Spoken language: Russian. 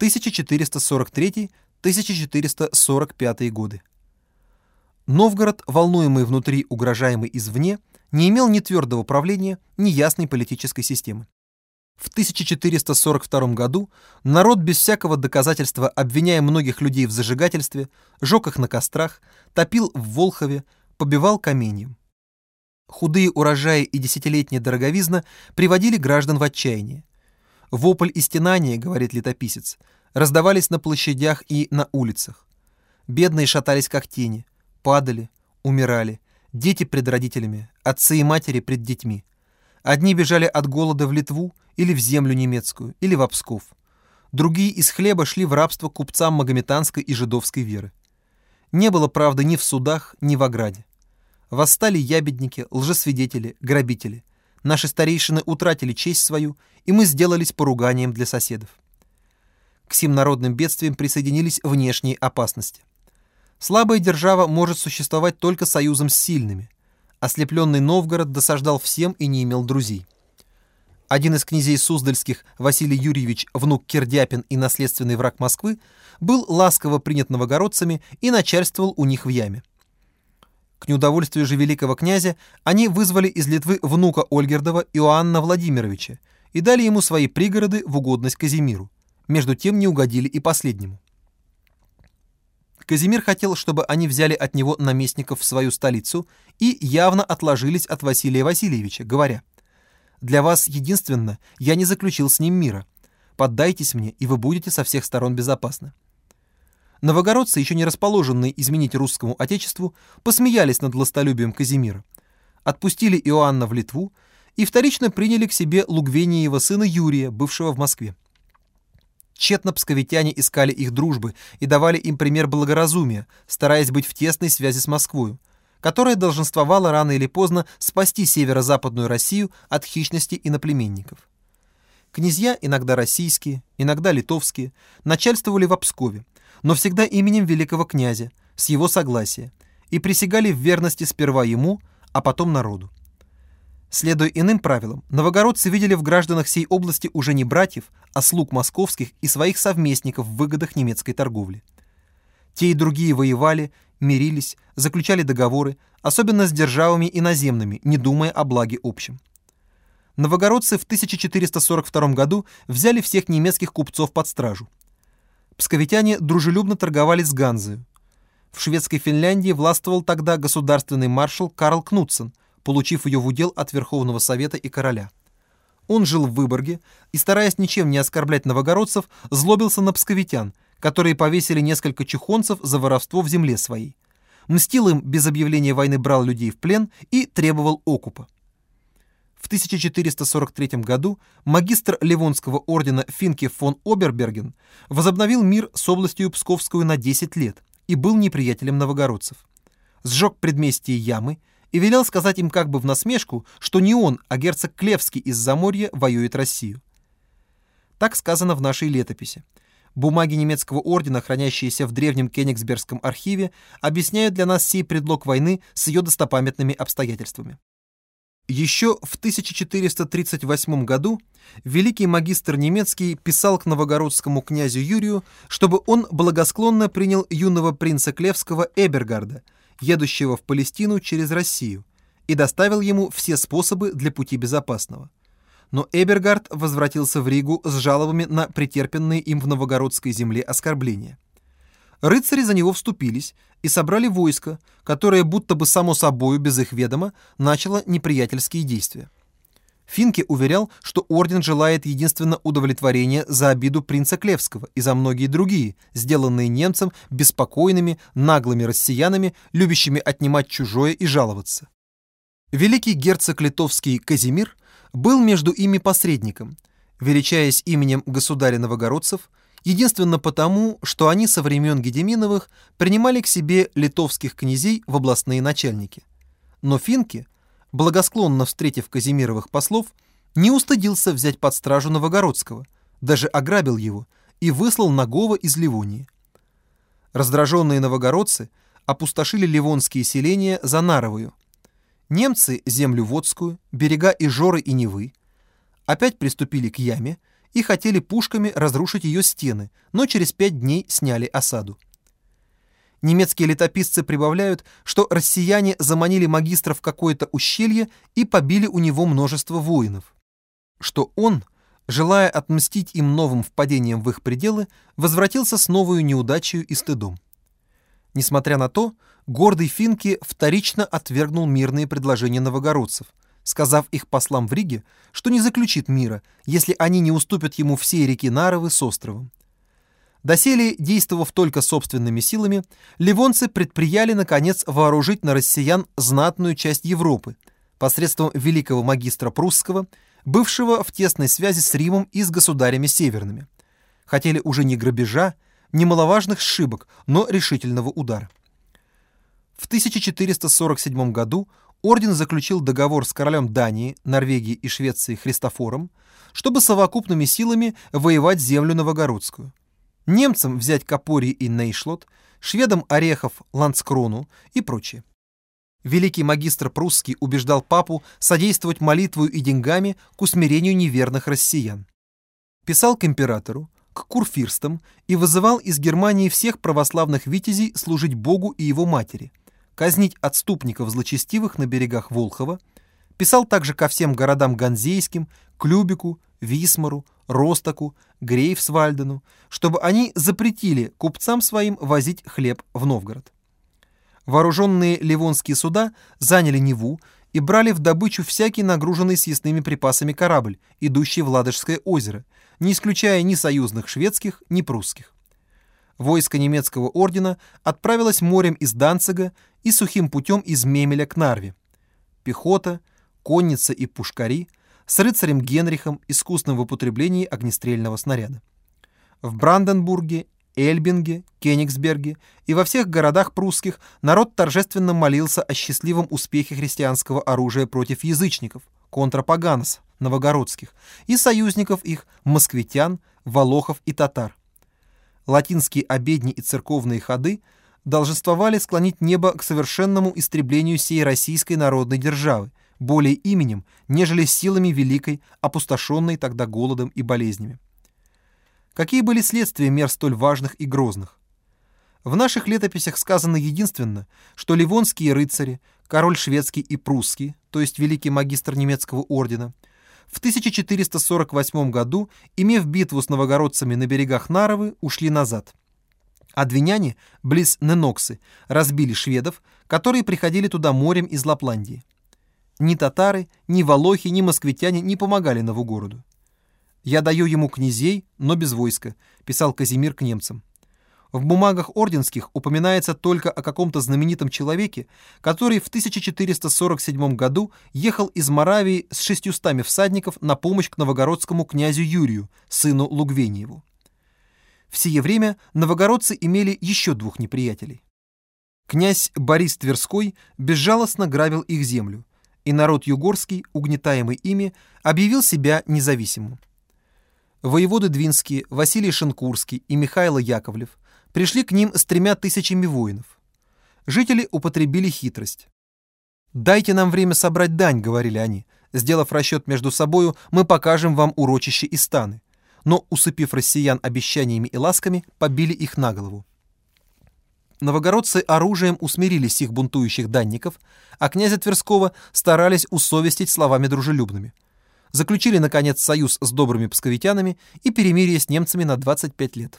1443-1445 годы. Новгород, волнуемый внутри, угрожаемый извне, не имел ни твердого правления, ни ясной политической системы. В 1442 году народ без всякого доказательства, обвиняя многих людей в зажигательстве, жег их на кострах, топил в Волхове, побивал каменьем. Худые урожаи и десятилетняя дороговизна приводили граждан в отчаяние. Вопль и стенание, говорит летописец, раздавались на площадях и на улицах. Бедные шатались как тени, падали, умирали, дети пред родителями, отцы и матери пред детьми. Одни бежали от голода в Литву или в землю немецкую, или в Псков. Другие из хлеба шли в рабство купцам магометанской и жидовской веры. Не было правды ни в судах, ни в ограде. Восстали ябедники, лжесвидетели, грабители. Наши старейшины утратили честь свою, и мы сделались поруганием для соседов. К сим народным бедствиям присоединились внешние опасности. Слабая держава может существовать только союзом с сильными. Ослепленный Новгород досаждал всем и не имел друзей. Один из князей Суздальских, Василий Юрьевич, внук Кирдяпин и наследственный враг Москвы, был ласково принят новогородцами и начальствовал у них в яме. К неудовольствию же великого князя они вызвали из Литвы внука Ольгердова Иоанна Владимировича и дали ему свои пригороды в угодность Казимиру. Между тем не угодили и последнему. Казимир хотел, чтобы они взяли от него наместников в свою столицу и явно отложились от Василия Васильевича, говоря, «Для вас единственно я не заключил с ним мира. Поддайтесь мне, и вы будете со всех сторон безопасны». Новогородцы, еще не расположенные изменить русскому отечеству, посмеялись над властолюбием Казимира, отпустили Иоанна в Литву и вторично приняли к себе Лугвениева сына Юрия, бывшего в Москве. Тщетно псковитяне искали их дружбы и давали им пример благоразумия, стараясь быть в тесной связи с Москвою, которая долженствовала рано или поздно спасти северо-западную Россию от хищности иноплеменников. Князья, иногда российские, иногда литовские, начальствовали в Пскове, но всегда именем великого князя, с его согласия, и присягали в верности сперва ему, а потом народу. Следуя иным правилам, новогородцы видели в гражданах сей области уже не братьев, а слуг московских и своих совместников в выгодах немецкой торговли. Те и другие воевали, мирились, заключали договоры, особенно с державами иноземными, не думая о благе общем. Новогородцы в 1442 году взяли всех немецких купцов под стражу. Псковитяне дружелюбно торговали с Ганзою. В шведской Финляндии властвовал тогда государственный маршал Карл Кнутсен, получив ее в удел от Верховного Совета и короля. Он жил в Выборге и, стараясь ничем не оскорблять новогородцев, злобился на псковитян, которые повесили несколько чухонцев за воровство в земле своей. Мстил им без объявления войны брал людей в плен и требовал окупа. В 1443 году магистр Ливонского ордена Финке фон Оберберген возобновил мир с областью Псковскую на 10 лет и был неприятелем новогородцев. Сжег предместье Ямы и велел сказать им как бы в насмешку, что не он, а герцог Клевский из Заморья воюет Россию. Так сказано в нашей летописи. Бумаги немецкого ордена, хранящиеся в древнем Кенигсбергском архиве, объясняют для нас сей предлог войны с ее достопамятными обстоятельствами. Еще в 1438 году великий магистр немецкий писал к новогородскому князю Юрию, чтобы он благосклонно принял юного принца Клевского Эбергарда, едущего в Палестину через Россию, и доставил ему все способы для пути безопасного. Но Эбергард возвратился в Ригу с жалобами на претерпенные им в новогородской земле оскорбления. Рыцари за него вступились и собрали войско, которое будто бы само собою, без их ведома, начало неприятельские действия. Финке уверял, что орден желает единственно удовлетворения за обиду принца Клевского и за многие другие, сделанные немцам беспокойными, наглыми россиянами, любящими отнимать чужое и жаловаться. Великий герцог литовский Казимир был между ими посредником, величаясь именем государя новогородцев, единственно потому, что они со времен Гедеминовых принимали к себе литовских князей в областные начальники. Но финки, благосклонно встретив Казимировых послов, не устыдился взять под стражу Новогородского, даже ограбил его и выслал Нагова из Ливонии. Раздраженные новогородцы опустошили ливонские селения за Наровую. Немцы – землю Водскую, берега Ижоры и Невы, опять приступили к Яме и хотели пушками разрушить ее стены, но через пять дней сняли осаду. Немецкие летописцы прибавляют, что россияне заманили магистра в какое-то ущелье и побили у него множество воинов. Что он, желая отмстить им новым впадением в их пределы, возвратился с новой неудачей и стыдом. Несмотря на то, гордый Финки вторично отвергнул мирные предложения новогородцев, сказав их послам в Риге, что не заключит мира, если они не уступят ему все реки Наровы с островом. Доселе, действовав только собственными силами, ливонцы предприяли, наконец, вооружить на россиян знатную часть Европы посредством великого магистра прусского, бывшего в тесной связи с Римом и с государями северными. Хотели уже не грабежа, не маловажных сшибок, но решительного удара. В 1447 году орден заключил договор с королем Дании, Норвегии и Швеции Христофором, чтобы совокупными силами воевать землю Новогородскую немцам взять Капори и Нейшлот, шведам Орехов, Ланскрону и прочее. Великий магистр прусский убеждал папу содействовать молитвою и деньгами к усмирению неверных россиян. Писал к императору, к курфирстам и вызывал из Германии всех православных витязей служить Богу и его матери, казнить отступников злочестивых на берегах Волхова, писал также ко всем городам ганзейским, к Любику, Висмару, Ростоку, Грейфсвальдену, чтобы они запретили купцам своим возить хлеб в Новгород. Вооруженные ливонские суда заняли Неву и брали в добычу всякий нагруженный съестными припасами корабль, идущий в Ладожское озеро, не исключая ни союзных шведских, ни прусских. Войско немецкого ордена отправилось морем из Данцига и сухим путем из Мемеля к Нарве. Пехота, конница и пушкари – с рыцарем Генрихом, искусным в употреблении огнестрельного снаряда. В Бранденбурге, Эльбинге, Кенигсберге и во всех городах прусских народ торжественно молился о счастливом успехе христианского оружия против язычников, контрапаганос, новогородских, и союзников их, москвитян, волохов и татар. Латинские обедни и церковные ходы долженствовали склонить небо к совершенному истреблению всей российской народной державы, более именем, нежели силами великой, опустошенной тогда голодом и болезнями. Какие были следствия мер столь важных и грозных? В наших летописях сказано единственно, что ливонские рыцари, король шведский и прусский, то есть великий магистр немецкого ордена, в 1448 году, имев битву с новогородцами на берегах Наровы, ушли назад. А двиняне, близ Неноксы, разбили шведов, которые приходили туда морем из Лапландии. Ни татары, ни волохи, ни москвитяне не помогали Новогороду. «Я даю ему князей, но без войска», — писал Казимир к немцам. В бумагах орденских упоминается только о каком-то знаменитом человеке, который в 1447 году ехал из Моравии с шестьюстами всадников на помощь к новогородскому князю Юрию, сыну Лугвениеву. В сие время новогородцы имели еще двух неприятелей. Князь Борис Тверской безжалостно грабил их землю, и народ югорский, угнетаемый ими, объявил себя независимым. Воеводы Двинские, Василий Шенкурский и Михаил Яковлев пришли к ним с тремя тысячами воинов. Жители употребили хитрость. «Дайте нам время собрать дань», — говорили они. «Сделав расчет между собою, мы покажем вам урочище и станы». Но, усыпив россиян обещаниями и ласками, побили их на голову новогородцы оружием усмирили сих бунтующих данников, а князя Тверского старались усовестить словами дружелюбными. Заключили, наконец, союз с добрыми псковитянами и перемирие с немцами на 25 лет.